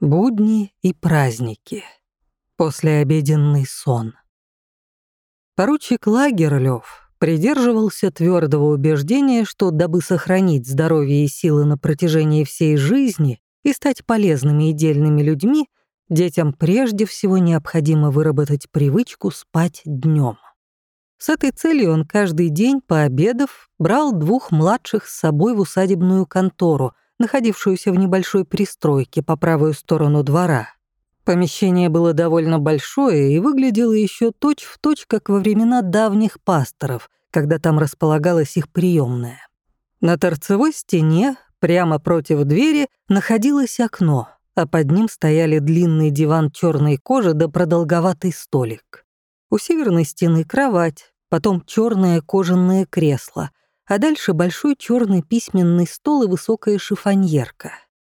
Будни и праздники. Послеобеденный сон. Поручик Лагерлёв придерживался твердого убеждения, что дабы сохранить здоровье и силы на протяжении всей жизни и стать полезными и дельными людьми, детям прежде всего необходимо выработать привычку спать днем. С этой целью он каждый день, пообедав, брал двух младших с собой в усадебную контору, находившуюся в небольшой пристройке по правую сторону двора. Помещение было довольно большое и выглядело еще точь-в-точь, как во времена давних пасторов, когда там располагалась их приемная. На торцевой стене, прямо против двери, находилось окно, а под ним стояли длинный диван черной кожи да продолговатый столик. У северной стены кровать, потом черное кожаное кресло, а дальше большой черный письменный стол и высокая шифоньерка.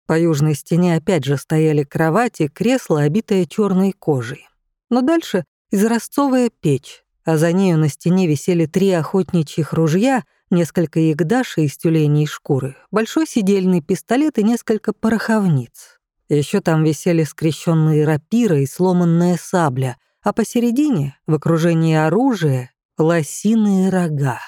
По южной стене опять же стояли кровати, кресло, обитое черной кожей. Но дальше изразцовая печь, а за нею на стене висели три охотничьих ружья, несколько ягдашей из тюленей шкуры, большой сидельный пистолет и несколько пороховниц. Еще там висели скрещенные рапиры и сломанная сабля, а посередине, в окружении оружия, лосиные рога.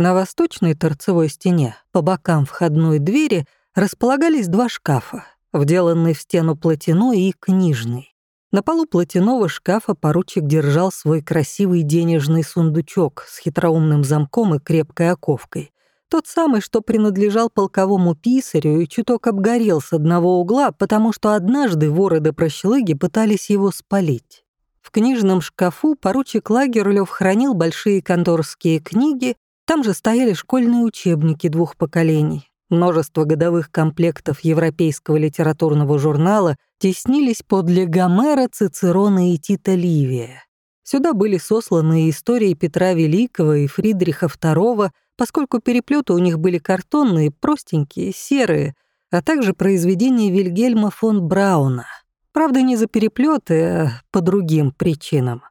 На восточной торцевой стене, по бокам входной двери, располагались два шкафа, вделанный в стену платяной и книжный. На полу платяного шкафа поручик держал свой красивый денежный сундучок с хитроумным замком и крепкой оковкой. Тот самый, что принадлежал полковому писарю и чуток обгорел с одного угла, потому что однажды воры да прощелыги пытались его спалить. В книжном шкафу поручик Лагерлёв хранил большие конторские книги, там же стояли школьные учебники двух поколений. Множество годовых комплектов европейского литературного журнала теснились подле Гомера, Цицерона и Тита Ливия. Сюда были сосланы истории Петра Великого и Фридриха II, поскольку переплеты у них были картонные, простенькие, серые, а также произведения Вильгельма фон Брауна — Правда, не за переплеты, а по другим причинам.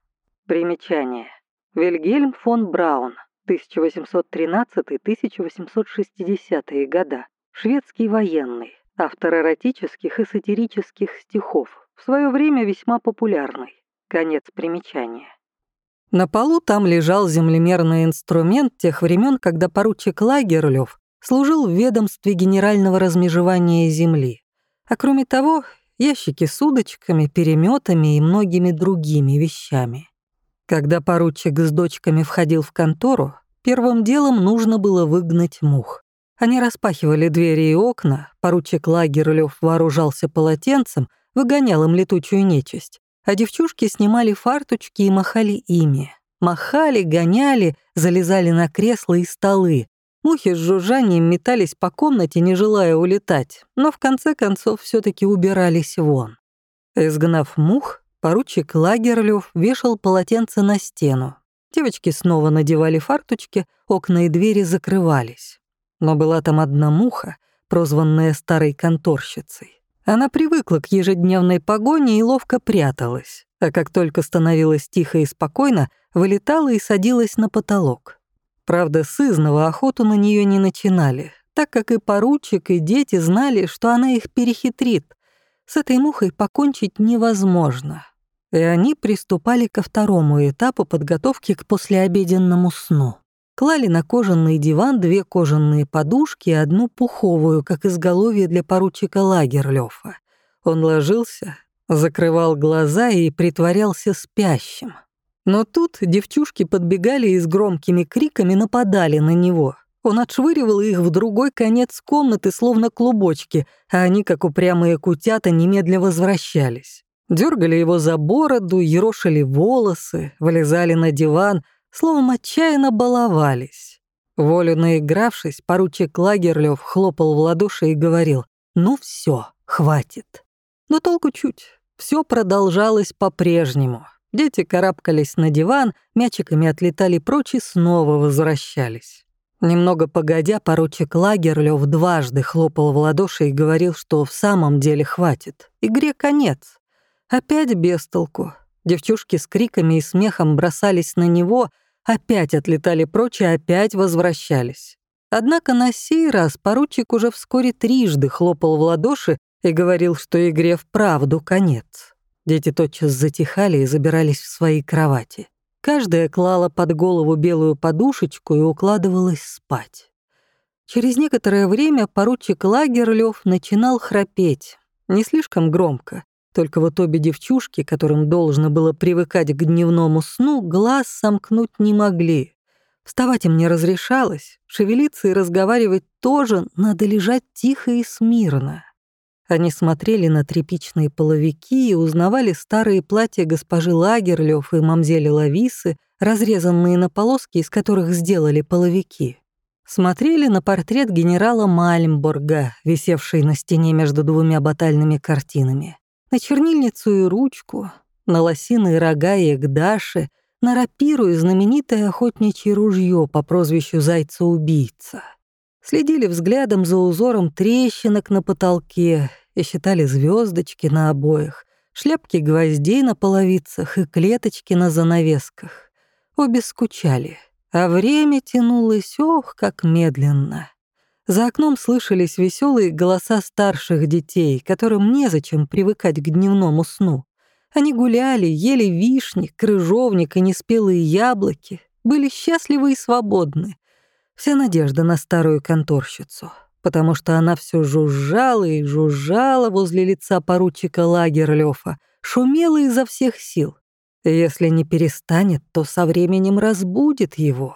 Примечание. Вильгельм фон Браун, 1813-1860 года. Шведский военный, автор эротических и сатирических стихов, в свое время весьма популярный. Конец примечания. На полу там лежал землемерный инструмент тех времен, когда поручик Лагерлёв служил в ведомстве генерального размежевания земли. А кроме того, ящики с удочками, переметами и многими другими вещами. Когда поручик с дочками входил в контору, первым делом нужно было выгнать мух. Они распахивали двери и окна, поручик Лагерлёв вооружался полотенцем, выгонял им летучую нечисть, а девчушки снимали фарточки и махали ими. Махали, гоняли, залезали на кресла и столы, Мухи с жужжанием метались по комнате, не желая улетать, но в конце концов все таки убирались вон. Изгнав мух, поручик Лагерлёв вешал полотенце на стену. Девочки снова надевали фарточки, окна и двери закрывались. Но была там одна муха, прозванная старой конторщицей. Она привыкла к ежедневной погоне и ловко пряталась, а как только становилось тихо и спокойно, вылетала и садилась на потолок. Правда, сызново охоту на нее не начинали, так как и поручик, и дети знали, что она их перехитрит. С этой мухой покончить невозможно. И они приступали ко второму этапу подготовки к послеобеденному сну. Клали на кожаный диван две кожаные подушки и одну пуховую, как изголовье для поручика Лагерлёфа. Он ложился, закрывал глаза и притворялся спящим. Но тут девчушки подбегали и с громкими криками нападали на него. Он отшвыривал их в другой конец комнаты, словно клубочки, а они, как упрямые кутята, немедля возвращались. Дергали его за бороду, ерошили волосы, вылезали на диван, словом, отчаянно баловались. Волю наигравшись, поручик Лагерлёв хлопал в ладоши и говорил «Ну все, хватит». Но толку чуть, все продолжалось по-прежнему. Дети карабкались на диван, мячиками отлетали прочь и снова возвращались. Немного погодя, поручик Лагерлёв дважды хлопал в ладоши и говорил, что в самом деле хватит. Игре конец. Опять без толку. Девчушки с криками и смехом бросались на него, опять отлетали прочь и опять возвращались. Однако на сей раз поручик уже вскоре трижды хлопал в ладоши и говорил, что игре вправду конец. Дети тотчас затихали и забирались в свои кровати. Каждая клала под голову белую подушечку и укладывалась спать. Через некоторое время поручик Лагерлёв начинал храпеть. Не слишком громко, только вот обе девчушки, которым должно было привыкать к дневному сну, глаз сомкнуть не могли. Вставать им не разрешалось, шевелиться и разговаривать тоже, надо лежать тихо и смирно. Они смотрели на тряпичные половики и узнавали старые платья госпожи Лагерлёв и мамзели Лависы, разрезанные на полоски, из которых сделали половики. Смотрели на портрет генерала Мальмборга, висевший на стене между двумя батальными картинами, на чернильницу и ручку, на лосиные рога и экдаши, на рапиру и знаменитое охотничье ружье по прозвищу «Зайца-убийца». Следили взглядом за узором трещинок на потолке и считали звездочки на обоях, шляпки гвоздей на половицах и клеточки на занавесках. Обе скучали, а время тянулось, ох, как медленно. За окном слышались веселые голоса старших детей, которым незачем привыкать к дневному сну. Они гуляли, ели вишни, крыжовник и неспелые яблоки, были счастливы и свободны. Вся надежда на старую конторщицу потому что она все жужжала и жужжала возле лица поручика Лагерлёфа, шумела изо всех сил. Если не перестанет, то со временем разбудит его.